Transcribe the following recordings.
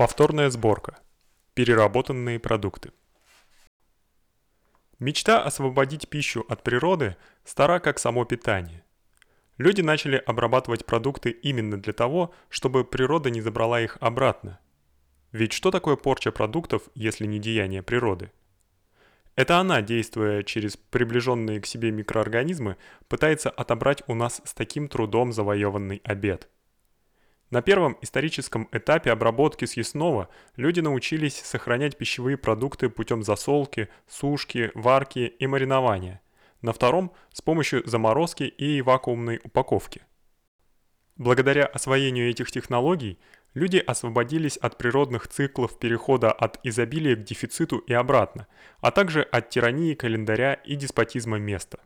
Повторная сборка. Переработанные продукты. Мечта освободить пищу от природы стара как само питание. Люди начали обрабатывать продукты именно для того, чтобы природа не забрала их обратно. Ведь что такое порча продуктов, если не деяние природы? Это она, действуя через приближенные к себе микроорганизмы, пытается отобрать у нас с таким трудом завоеванный обед – на первом историческом этапе обработки съестного люди научились сохранять пищевые продукты путем засолки, сушки, варки и маринования. На втором с помощью заморозки и вакуумной упаковки. Благодаря освоению этих технологий люди освободились от природных циклов перехода от изобилия к дефициту и обратно, а также от тирании календаря и деспотизма места.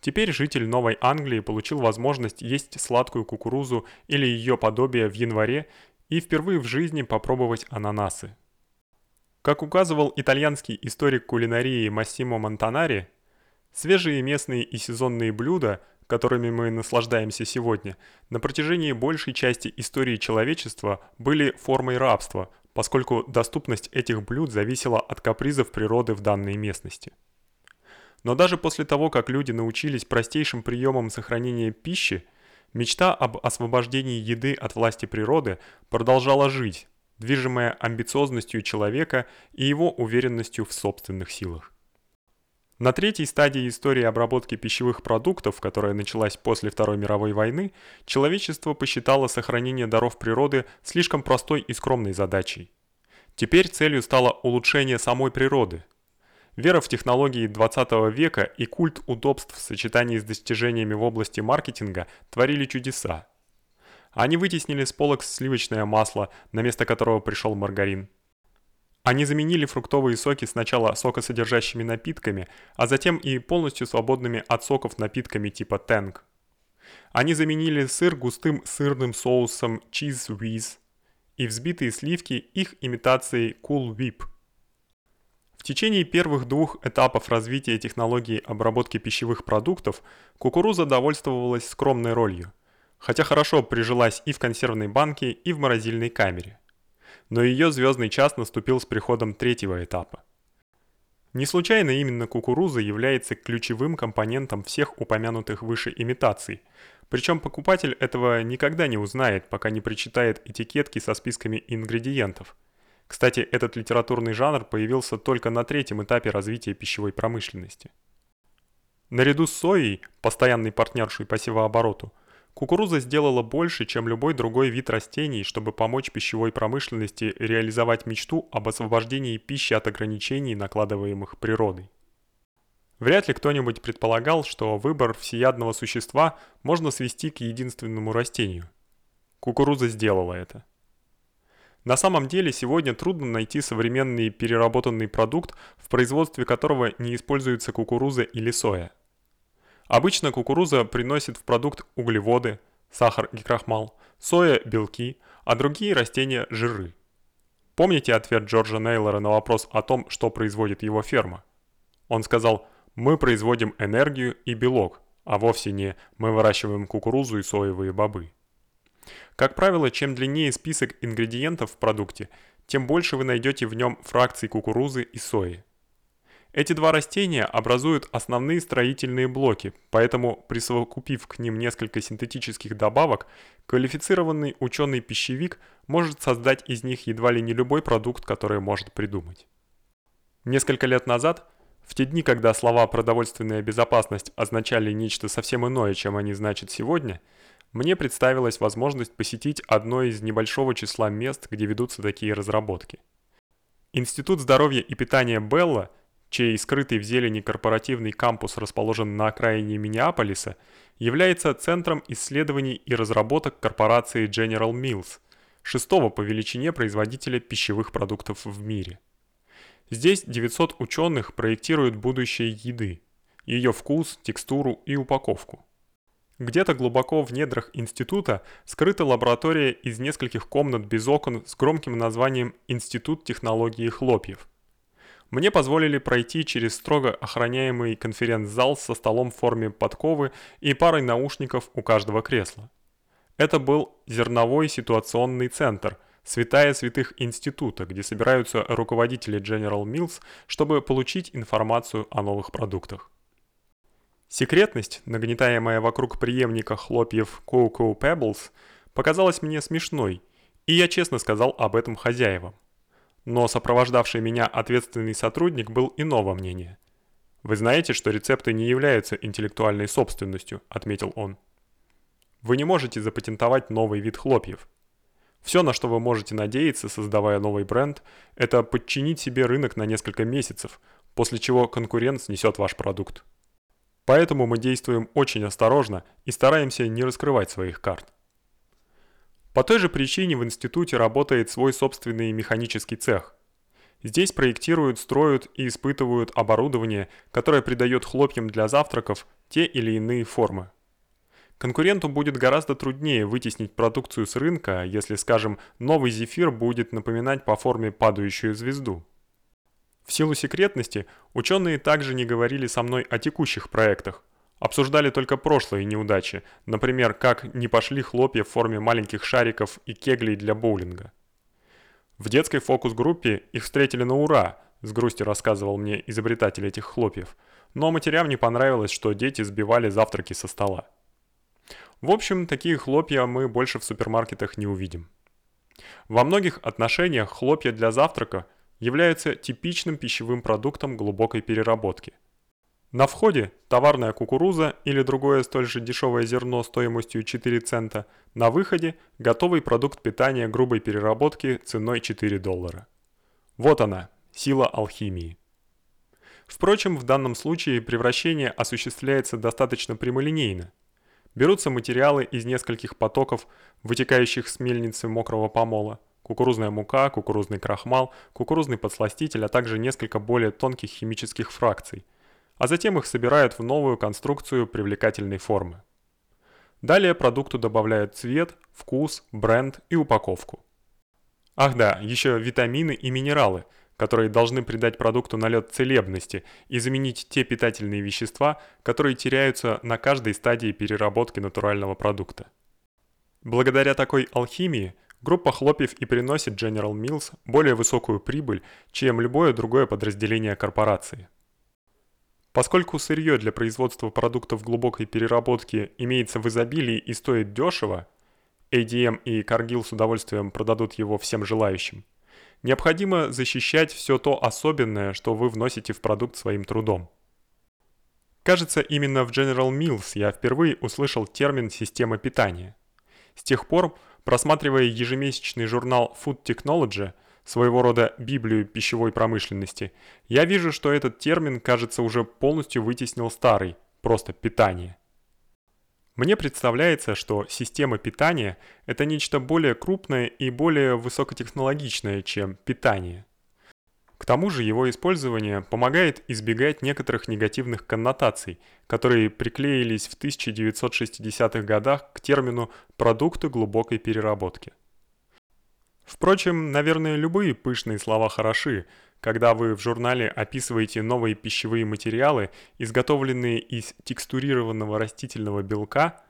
Теперь житель Новой Англии получил возможность есть сладкую кукурузу или ее подобие в январе и впервые в жизни попробовать ананасы. Как указывал итальянский историк кулинарии Массимо Монтанари, свежие местные и сезонные блюда, которыми мы наслаждаемся сегодня, на протяжении большей части истории человечества были формой рабства, поскольку доступность этих блюд зависела от капризов природы в данной местности. Но даже после того, как люди научились простейшим приемам сохранения пищи, мечта об освобождении еды от власти природы продолжала жить, движимая амбициозностью человека и его уверенностью в собственных силах. На третьей стадии истории обработки пищевых продуктов, которая началась после Второй мировой войны, человечество посчитало сохранение даров природы слишком простой и скромной задачей. Теперь целью стало улучшение самой природы – Вера в технологии 20 века и культ удобств в сочетании с достижениями в области маркетинга творили чудеса. Они вытеснили с полок сливочное масло, на место которого пришел маргарин. Они заменили фруктовые соки сначала сокосодержащими напитками, а затем и полностью свободными от соков напитками типа Тэнг. Они заменили сыр густым сырным соусом Cheese Whiz и взбитые сливки их имитацией Cool Whip – течение первых двух этапов развития технологии обработки пищевых продуктов кукуруза довольствовалась скромной ролью, хотя хорошо прижилась и в консервной банке, и в морозильной камере. Но ее звездный час наступил с приходом третьего этапа. Не случайно именно кукуруза является ключевым компонентом всех упомянутых выше имитаций, причем покупатель этого никогда не узнает, пока не прочитает этикетки со списками ингредиентов – кстати, этот литературный жанр появился только на третьем этапе развития пищевой промышленности. Наряду с соей, постоянной партнершей по севообороту, кукуруза сделала больше, чем любой другой вид растений, чтобы помочь пищевой промышленности реализовать мечту об освобождении пищи от ограничений, накладываемых природой. Вряд ли кто-нибудь предполагал, что выбор всеядного существа можно свести к единственному растению. Кукуруза сделала это. На самом деле сегодня трудно найти современный переработанный продукт, в производстве которого не используется кукуруза или соя. Обычно кукуруза приносит в продукт углеводы, сахар и крахмал, соя – белки, а другие растения – жиры. Помните ответ Джорджа Нейлора на вопрос о том, что производит его ферма? Он сказал «Мы производим энергию и белок, а вовсе не «мы выращиваем кукурузу и соевые бобы». Как правило, чем длиннее список ингредиентов в продукте, тем больше вы найдете в нем фракций кукурузы и сои. Эти два растения образуют основные строительные блоки, поэтому присовокупив к ним несколько синтетических добавок, квалифицированный ученый-пищевик может создать из них едва ли не любой продукт, который может придумать. Несколько лет назад, в те дни, когда слова «продовольственная безопасность» означали нечто совсем иное, чем они значат сегодня – мне представилась возможность посетить одно из небольшого числа мест, где ведутся такие разработки. Институт здоровья и питания Белла, чей скрытый в зелени корпоративный кампус расположен на окраине Миннеаполиса, является центром исследований и разработок корпорации General Mills, шестого по величине производителя пищевых продуктов в мире. Здесь 900 ученых проектируют будущее еды, ее вкус, текстуру и упаковку. Где-то глубоко в недрах института скрыта лаборатория из нескольких комнат без окон с громким названием Институт технологии хлопьев. Мне позволили пройти через строго охраняемый конференц-зал со столом в форме подковы и парой наушников у каждого кресла. Это был зерновой ситуационный центр, святая святых института, где собираются руководители General Mills, чтобы получить информацию о новых продуктах. Секретность, нагнетаемая вокруг преемника хлопьев Cocoa Pebbles, показалась мне смешной, и я честно сказал об этом хозяевам. Но сопровождавший меня ответственный сотрудник был иного мнения. Вы знаете, что рецепты не являются интеллектуальной собственностью, отметил он. Вы не можете запатентовать новый вид хлопьев. Все, на что вы можете надеяться, создавая новый бренд, это подчинить себе рынок на несколько месяцев, после чего конкурент снесет ваш продукт. Поэтому мы действуем очень осторожно и стараемся не раскрывать своих карт. По той же причине в институте работает свой собственный механический цех. Здесь проектируют, строят и испытывают оборудование, которое придает хлопьям для завтраков те или иные формы. Конкуренту будет гораздо труднее вытеснить продукцию с рынка, если, скажем, новый зефир будет напоминать по форме падающую звезду. В силу секретности ученые также не говорили со мной о текущих проектах. Обсуждали только прошлые неудачи, например, как не пошли хлопья в форме маленьких шариков и кеглей для боулинга. В детской фокус-группе их встретили на ура, с грустью рассказывал мне изобретатель этих хлопьев. Но матерям не понравилось, что дети сбивали завтраки со стола. В общем, такие хлопья мы больше в супермаркетах не увидим. Во многих отношениях хлопья для завтрака – является типичным пищевым продуктом глубокой переработки. На входе товарная кукуруза или другое столь же дешевое зерно стоимостью 4 цента, на выходе готовый продукт питания грубой переработки ценой 4 доллара. Вот она, сила алхимии. Впрочем, в данном случае превращение осуществляется достаточно прямолинейно. Берутся материалы из нескольких потоков, вытекающих с мельницы мокрого помола, кукурузная мука, кукурузный крахмал, кукурузный подсластитель, а также несколько более тонких химических фракций. А затем их собирают в новую конструкцию привлекательной формы. Далее продукту добавляют цвет, вкус, бренд и упаковку. Ах да, еще витамины и минералы, которые должны придать продукту налет целебности и заменить те питательные вещества, которые теряются на каждой стадии переработки натурального продукта. Благодаря такой алхимии – Группа хлопьев и приносит General Mills более высокую прибыль, чем любое другое подразделение корпорации. Поскольку сырье для производства продуктов глубокой переработки имеется в изобилии и стоит дешево, ADM и Cargill с удовольствием продадут его всем желающим. Необходимо защищать все то особенное, что вы вносите в продукт своим трудом. Кажется, именно в General Mills я впервые услышал термин система питания. С тех пор Просматривая ежемесячный журнал Food Technology, своего рода Библию пищевой промышленности, я вижу, что этот термин, кажется, уже полностью вытеснил старый, просто питание. Мне представляется, что система питания это нечто более крупное и более высокотехнологичное, чем питание. К тому же его использование помогает избегать некоторых негативных коннотаций, которые приклеились в 1960-х годах к термину «продукты глубокой переработки». Впрочем, наверное, любые пышные слова хороши, когда вы в журнале описываете новые пищевые материалы, изготовленные из текстурированного растительного белка –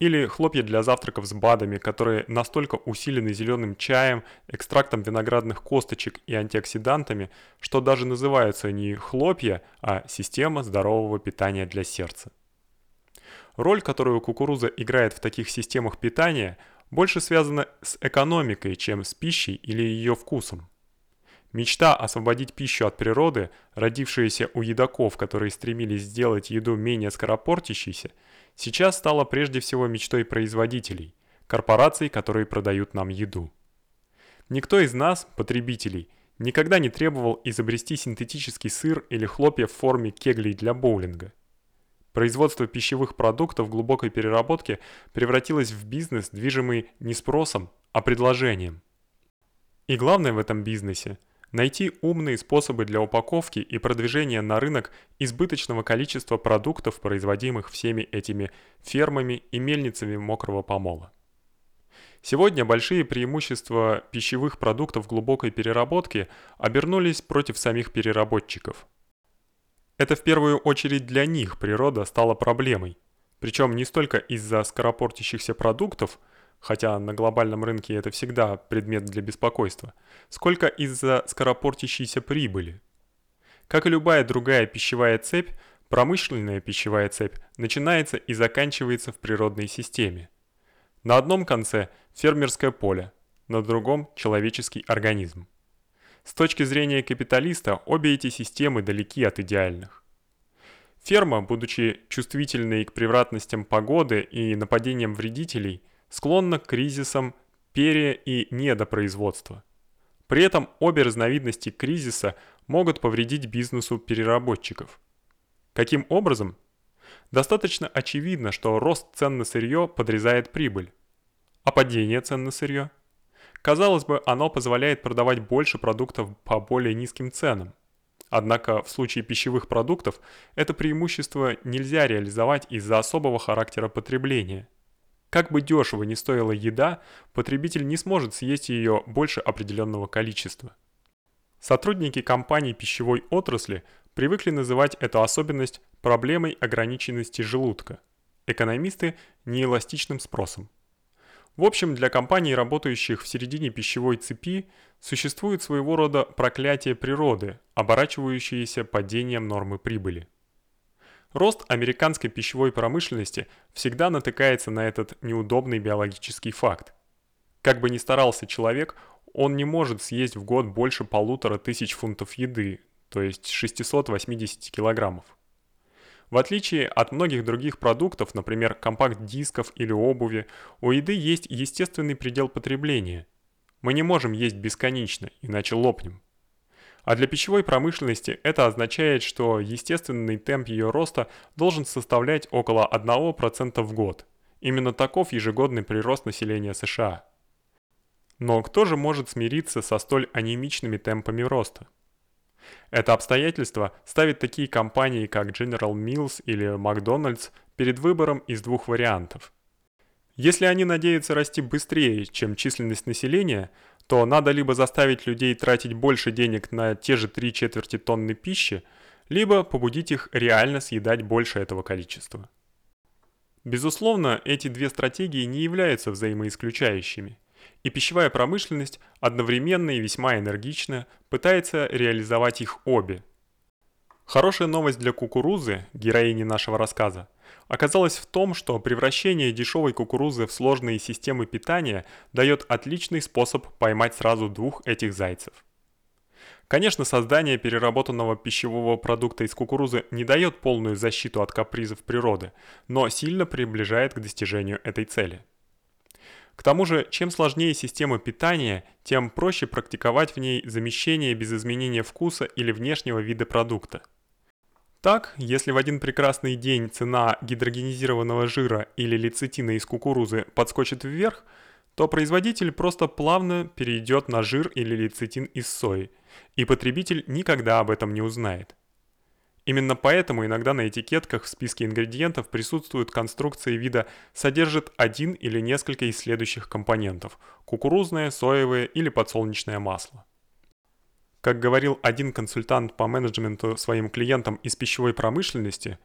или хлопья для завтраков с БАДами, которые настолько усилены зеленым чаем, экстрактом виноградных косточек и антиоксидантами, что даже называются не хлопья, а система здорового питания для сердца. Роль, которую кукуруза играет в таких системах питания, больше связана с экономикой, чем с пищей или ее вкусом. Мечта освободить пищу от природы, родившаяся у едоков, которые стремились сделать еду менее скоропортящейся, сейчас стала прежде всего мечтой производителей, корпораций, которые продают нам еду. Никто из нас, потребителей, никогда не требовал изобрести синтетический сыр или хлопья в форме кеглей для боулинга. Производство пищевых продуктов глубокой переработки превратилось в бизнес, движимый не спросом, а предложением. И главное в этом бизнесе – найти умные способы для упаковки и продвижения на рынок избыточного количества продуктов, производимых всеми этими фермами и мельницами мокрого помола. Сегодня большие преимущества пищевых продуктов глубокой переработки обернулись против самих переработчиков. Это в первую очередь для них природа стала проблемой, причем не столько из-за скоропортящихся продуктов, хотя на глобальном рынке это всегда предмет для беспокойства, сколько из-за скоропортящейся прибыли. Как и любая другая пищевая цепь, промышленная пищевая цепь начинается и заканчивается в природной системе. На одном конце фермерское поле, на другом человеческий организм. С точки зрения капиталиста, обе эти системы далеки от идеальных. Ферма, будучи чувствительной к превратностям погоды и нападениям вредителей, склонна к кризисам пере- и недопроизводства. При этом обе разновидности кризиса могут повредить бизнесу переработчиков. Каким образом? Достаточно очевидно, что рост цен на сырье подрезает прибыль. А падение цен на сырье? Казалось бы, оно позволяет продавать больше продуктов по более низким ценам. Однако в случае пищевых продуктов это преимущество нельзя реализовать из-за особого характера потребления. Как бы дешево ни стоила еда, потребитель не сможет съесть ее больше определенного количества. Сотрудники компаний пищевой отрасли привыкли называть эту особенность проблемой ограниченности желудка. Экономисты неэластичным спросом. В общем, для компаний, работающих в середине пищевой цепи, существует своего рода проклятие природы, оборачивающееся падением нормы прибыли. Рост американской пищевой промышленности всегда натыкается на этот неудобный биологический факт. Как бы ни старался человек, он не может съесть в год больше полутора тысяч фунтов еды, то есть 680 килограммов. В отличие от многих других продуктов, например, компакт-дисков или обуви, у еды есть естественный предел потребления. Мы не можем есть бесконечно, иначе лопнем. А для пищевой промышленности это означает, что естественный темп ее роста должен составлять около 1% в год. Именно таков ежегодный прирост населения США. Но кто же может смириться со столь анемичными темпами роста? Это обстоятельство ставит такие компании, как General Mills или McDonald's, перед выбором из двух вариантов. Если они надеются расти быстрее, чем численность населения, то надо либо заставить людей тратить больше денег на те же три четверти тонны пищи, либо побудить их реально съедать больше этого количества. Безусловно, эти две стратегии не являются взаимоисключающими – и пищевая промышленность одновременно и весьма энергично пытается реализовать их обе. Хорошая новость для кукурузы, героини нашего рассказа, оказалась в том, что превращение дешевой кукурузы в сложные системы питания дает отличный способ поймать сразу двух этих зайцев. Конечно, создание переработанного пищевого продукта из кукурузы не дает полную защиту от капризов природы, но сильно приближает к достижению этой цели. К тому же, чем сложнее система питания, тем проще практиковать в ней замещение без изменения вкуса или внешнего вида продукта. Так, если в один прекрасный день цена гидрогенизированного жира или лецитина из кукурузы подскочит вверх, то производитель просто плавно перейдет на жир или лецитин из сои, и потребитель никогда об этом не узнает. Именно поэтому иногда на этикетках в списке ингредиентов присутствуют конструкции вида «содержит один или несколько из следующих компонентов – кукурузное, соевое или подсолнечное масло». Как говорил один консультант по менеджменту своим клиентам из пищевой промышленности,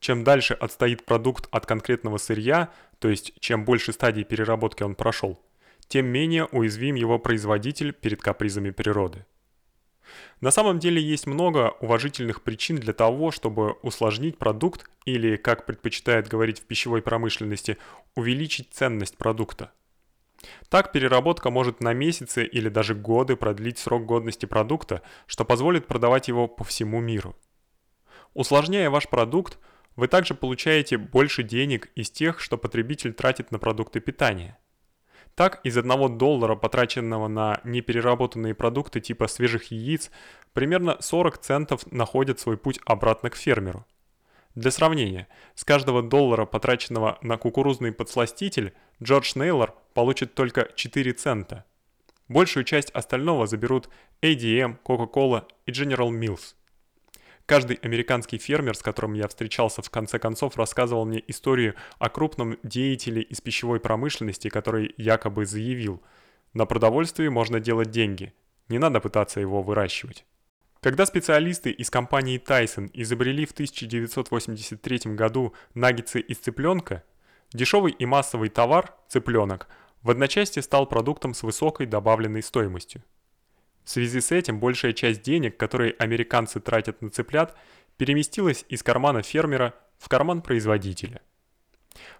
чем дальше отстоит продукт от конкретного сырья, то есть чем больше стадий переработки он прошел, тем менее уязвим его производитель перед капризами природы. На самом деле есть много уважительных причин для того, чтобы усложнить продукт или, как предпочитают говорить в пищевой промышленности, увеличить ценность продукта. Так переработка может на месяцы или даже годы продлить срок годности продукта, что позволит продавать его по всему миру. Усложняя ваш продукт, вы также получаете больше денег из тех, что потребитель тратит на продукты питания. Так, из 1 доллара, потраченного на непереработанные продукты типа свежих яиц, примерно 40 центов находят свой путь обратно к фермеру. Для сравнения, с каждого доллара, потраченного на кукурузный подсластитель, Джордж Нейлор получит только 4 цента. Большую часть остального заберут ADM, Coca-Cola и General Mills. Каждый американский фермер, с которым я встречался, в конце концов рассказывал мне историю о крупном деятеле из пищевой промышленности, который якобы заявил: "На продовольствии можно делать деньги. Не надо пытаться его выращивать". Когда специалисты из компании Tyson изобрели в 1983 году наггетсы из цыпленка, дешевый и массовый товар цыпленок в одночасье стал продуктом с высокой добавленной стоимостью. В связи с этим большая часть денег, которые американцы тратят на цыплят, переместилась из кармана фермера в карман производителя.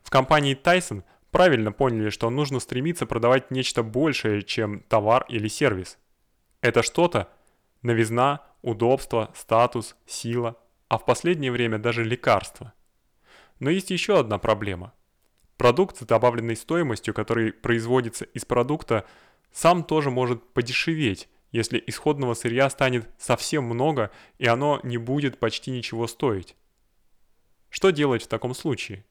В компании Tyson правильно поняли, что нужно стремиться продавать нечто большее, чем товар или сервис. Это что-то новизна, удобство, статус, сила, а в последнее время даже лекарство. Но есть еще одна проблема. Продукт с добавленной стоимостью, который производится из продукта, сам тоже может подешеветь, если исходного сырья станет совсем много и оно не будет почти ничего стоить. Что делать в таком случае?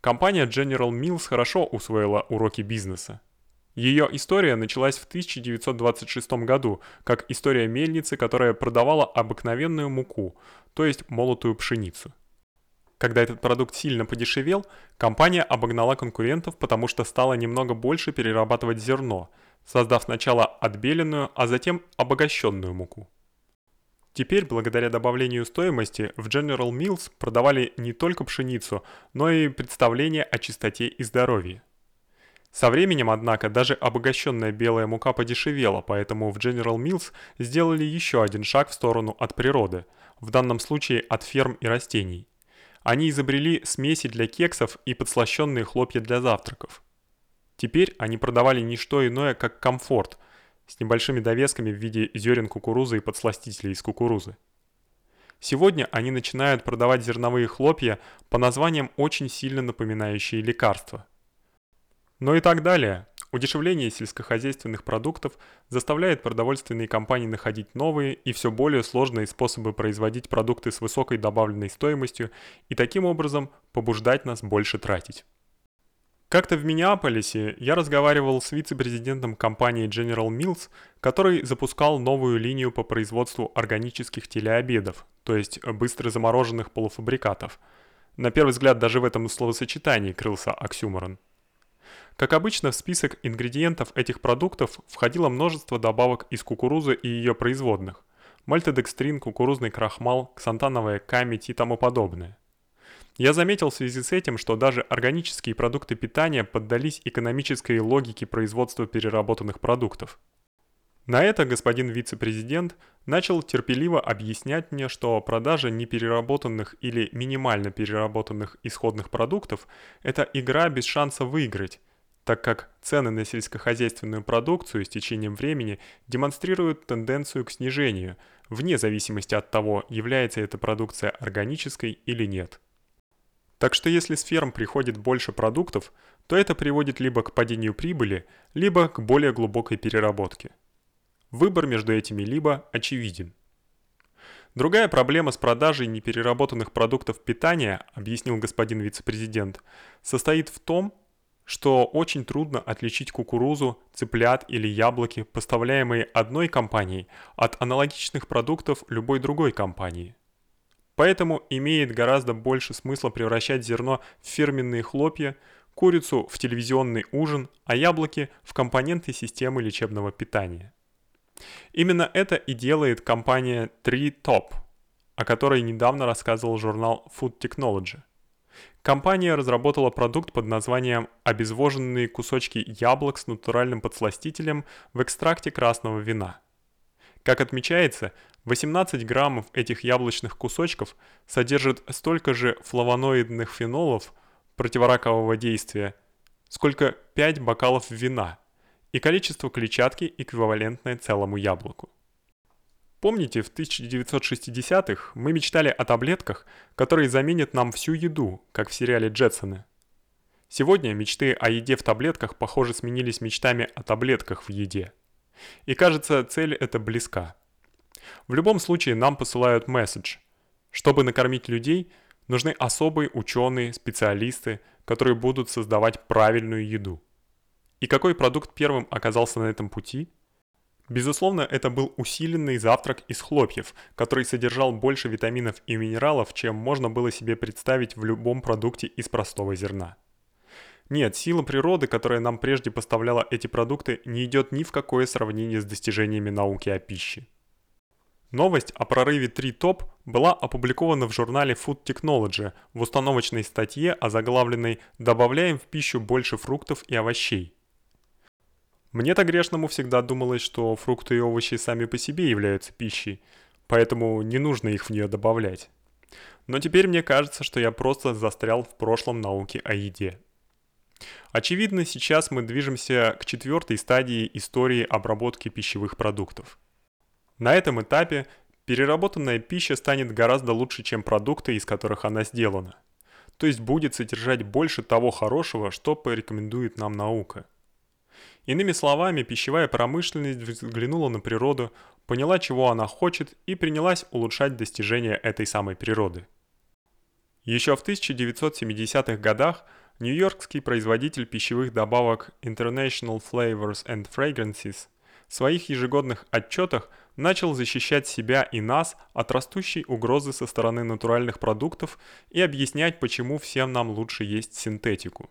Компания General Mills хорошо усвоила уроки бизнеса. Ее история началась в 1926 году, как история мельницы, которая продавала обыкновенную муку, то есть молотую пшеницу. Когда этот продукт сильно подешевел, компания обогнала конкурентов, потому что стала немного больше перерабатывать зерно – создав сначала отбеленную, а затем обогащенную муку. Теперь, благодаря добавлению стоимости, в General Mills продавали не только пшеницу, но и представление о чистоте и здоровье. Со временем, однако, даже обогащенная белая мука подешевела, поэтому в General Mills сделали еще один шаг в сторону от природы, в данном случае от ферм и растений. Они изобрели смеси для кексов и подслащённые хлопья для завтраков. Теперь они продавали не что иное, как комфорт, с небольшими довесками в виде зерен кукурузы и подсластителей из кукурузы. Сегодня они начинают продавать зерновые хлопья по названиям очень сильно напоминающие лекарства. Но и так далее. Удешевление сельскохозяйственных продуктов заставляет продовольственные компании находить новые и все более сложные способы производить продукты с высокой добавленной стоимостью и таким образом побуждать нас больше тратить. Как-то в Миннеаполисе я разговаривал с вице-президентом компании General Mills, который запускал новую линию по производству органических телеобедов, то есть быстро замороженных полуфабрикатов. На первый взгляд даже в этом словосочетании крылся оксюморон. Как обычно, в список ингредиентов этих продуктов входило множество добавок из кукурузы и ее производных: мальтодекстрин, кукурузный крахмал, ксантановая камедь и тому подобное. Я заметил в связи с этим, что даже органические продукты питания поддались экономической логике производства переработанных продуктов. На это господин вице-президент начал терпеливо объяснять мне, что продажа непереработанных или минимально переработанных исходных продуктов это игра без шанса выиграть, так как цены на сельскохозяйственную продукцию с течением времени демонстрируют тенденцию к снижению, вне зависимости от того, является эта продукция органической или нет. Так что если с ферм приходит больше продуктов, то это приводит либо к падению прибыли, либо к более глубокой переработке. Выбор между этими либо очевиден. Другая проблема с продажей непереработанных продуктов питания, объяснил господин вице-президент, состоит в том, что очень трудно отличить кукурузу, цыплят или яблоки, поставляемые одной компанией, от аналогичных продуктов любой другой компании. Поэтому имеет гораздо больше смысла превращать зерно в фирменные хлопья, курицу в телевизионный ужин, а яблоки в компоненты системы лечебного питания. Именно это и делает компания 3Top, о которой недавно рассказывал журнал Food Technology. Компания разработала продукт под названием обезвоженные кусочки яблок с натуральным подсластителем в экстракте красного вина. Как отмечается, 18 граммов этих яблочных кусочков содержат столько же флавоноидных фенолов противоракового действия, сколько 5 бокалов вина, и количество клетчатки эквивалентное целому яблоку. Помните, в 1960-х мы мечтали о таблетках, которые заменят нам всю еду, как в сериале Джетсоны. Сегодня мечты о еде в таблетках, похоже, сменились мечтами о таблетках в еде. И кажется, цель эта близка. В любом случае нам посылают месседж. Чтобы накормить людей, нужны особые ученые, специалисты, которые будут создавать правильную еду. И какой продукт первым оказался на этом пути? Безусловно, это был усиленный завтрак из хлопьев, который содержал больше витаминов и минералов, чем можно было себе представить в любом продукте из простого зерна. Нет, сила природы, которая нам прежде поставляла эти продукты, не идет ни в какое сравнение с достижениями науки о пище. Новость о прорыве 3-топ была опубликована в журнале Food Technology в установочной статье, озаглавленной «Добавляем в пищу больше фруктов и овощей». Мне-то грешному всегда думалось, что фрукты и овощи сами по себе являются пищей, поэтому не нужно их в нее добавлять. Но теперь мне кажется, что я просто застрял в прошлом науке о еде. Очевидно, сейчас мы движемся к четвертой стадии истории обработки пищевых продуктов. На этом этапе переработанная пища станет гораздо лучше, чем продукты, из которых она сделана. То есть будет содержать больше того хорошего, что порекомендует нам наука. Иными словами, пищевая промышленность взглянула на природу, поняла, чего она хочет и принялась улучшать достижения этой самой природы. Еще в 1970-х годах нью-йоркский производитель пищевых добавок International Flavors and Fragrances в своих ежегодных отчетах начал защищать себя и нас от растущей угрозы со стороны натуральных продуктов и объяснять, почему всем нам лучше есть синтетику.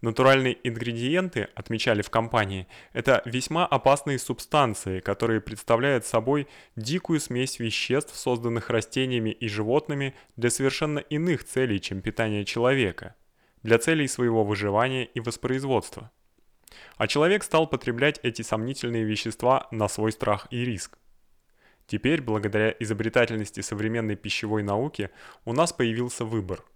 Натуральные ингредиенты, отмечали в компании, это весьма опасные субстанции, которые представляют собой дикую смесь веществ, созданных растениями и животными для совершенно иных целей, чем питание человека, для целей своего выживания и воспроизводства. А человек стал потреблять эти сомнительные вещества на свой страх и риск. Теперь, благодаря изобретательности современной пищевой науки, у нас появился выбор –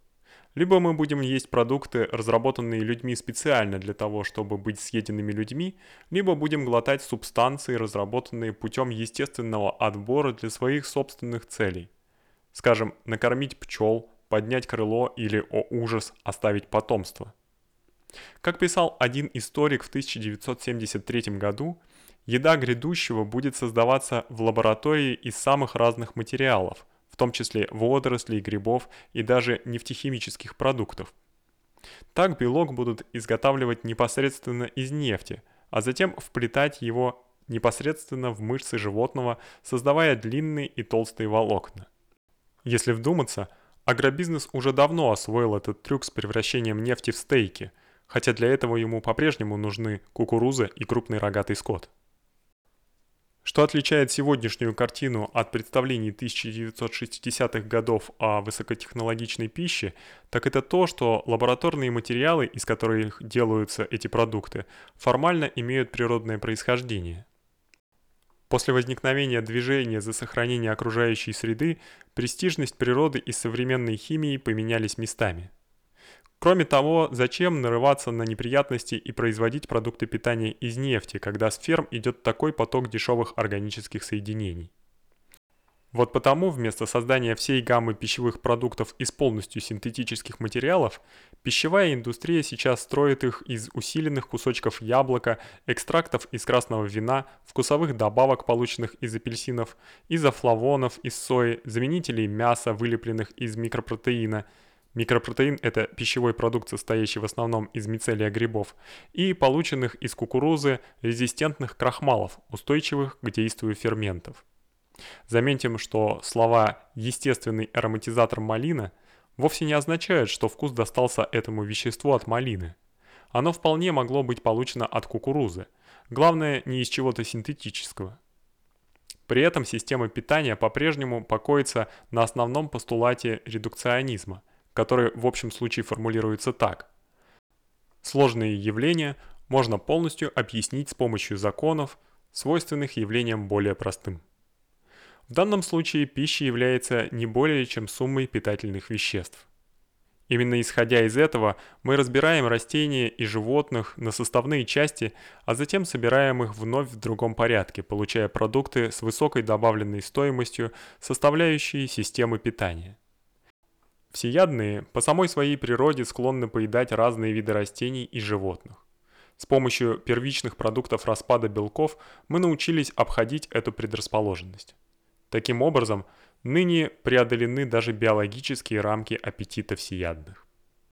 либо мы будем есть продукты, разработанные людьми специально для того, чтобы быть съеденными людьми, либо будем глотать субстанции, разработанные путем естественного отбора для своих собственных целей. Скажем, накормить пчел, поднять крыло или, о ужас, оставить потомство. Как писал один историк в 1973 году, еда грядущего будет создаваться в лаборатории из самых разных материалов – в том числе водорослей, грибов и даже нефтехимических продуктов. Так белок будут изготавливать непосредственно из нефти, а затем вплетать его непосредственно в мышцы животного, создавая длинные и толстые волокна. Если вдуматься, агробизнес уже давно освоил этот трюк с превращением нефти в стейки, хотя для этого ему по-прежнему нужны кукуруза и крупный рогатый скот. Что отличает сегодняшнюю картину от представлений 1960-х годов о высокотехнологичной пище, так это то, что лабораторные материалы, из которых делаются эти продукты, формально имеют природное происхождение. После возникновения движения за сохранение окружающей среды, престижность природы и современной химии поменялись местами. Кроме того, зачем нарываться на неприятности и производить продукты питания из нефти, когда с ферм идет такой поток дешевых органических соединений? Вот потому вместо создания всей гаммы пищевых продуктов из полностью синтетических материалов, пищевая индустрия сейчас строит их из усиленных кусочков яблока, экстрактов из красного вина, вкусовых добавок, полученных из апельсинов, изофлавонов из сои, заменителей мяса, вылепленных из микропротеина – Микропротеин – это пищевой продукт, состоящий в основном из мицелия грибов, и полученных из кукурузы резистентных крахмалов, устойчивых к действию ферментов. Заметим, что слова «естественный ароматизатор малина» вовсе не означают, что вкус достался этому веществу от малины. Оно вполне могло быть получено от кукурузы, главное не из чего-то синтетического. При этом система питания по-прежнему покоится на основном постулате редукционизма – который в общем случае формулируется так. Сложные явления можно полностью объяснить с помощью законов, свойственных явлениям более простым. В данном случае пища является не более чем суммой питательных веществ. Именно исходя из этого мы разбираем растения и животных на составные части, а затем собираем их вновь в другом порядке, получая продукты с высокой добавленной стоимостью, составляющие системы питания. Всеядные по самой своей природе склонны поедать разные виды растений и животных. С помощью первичных продуктов распада белков мы научились обходить эту предрасположенность. Таким образом, ныне преодолены даже биологические рамки аппетита всеядных.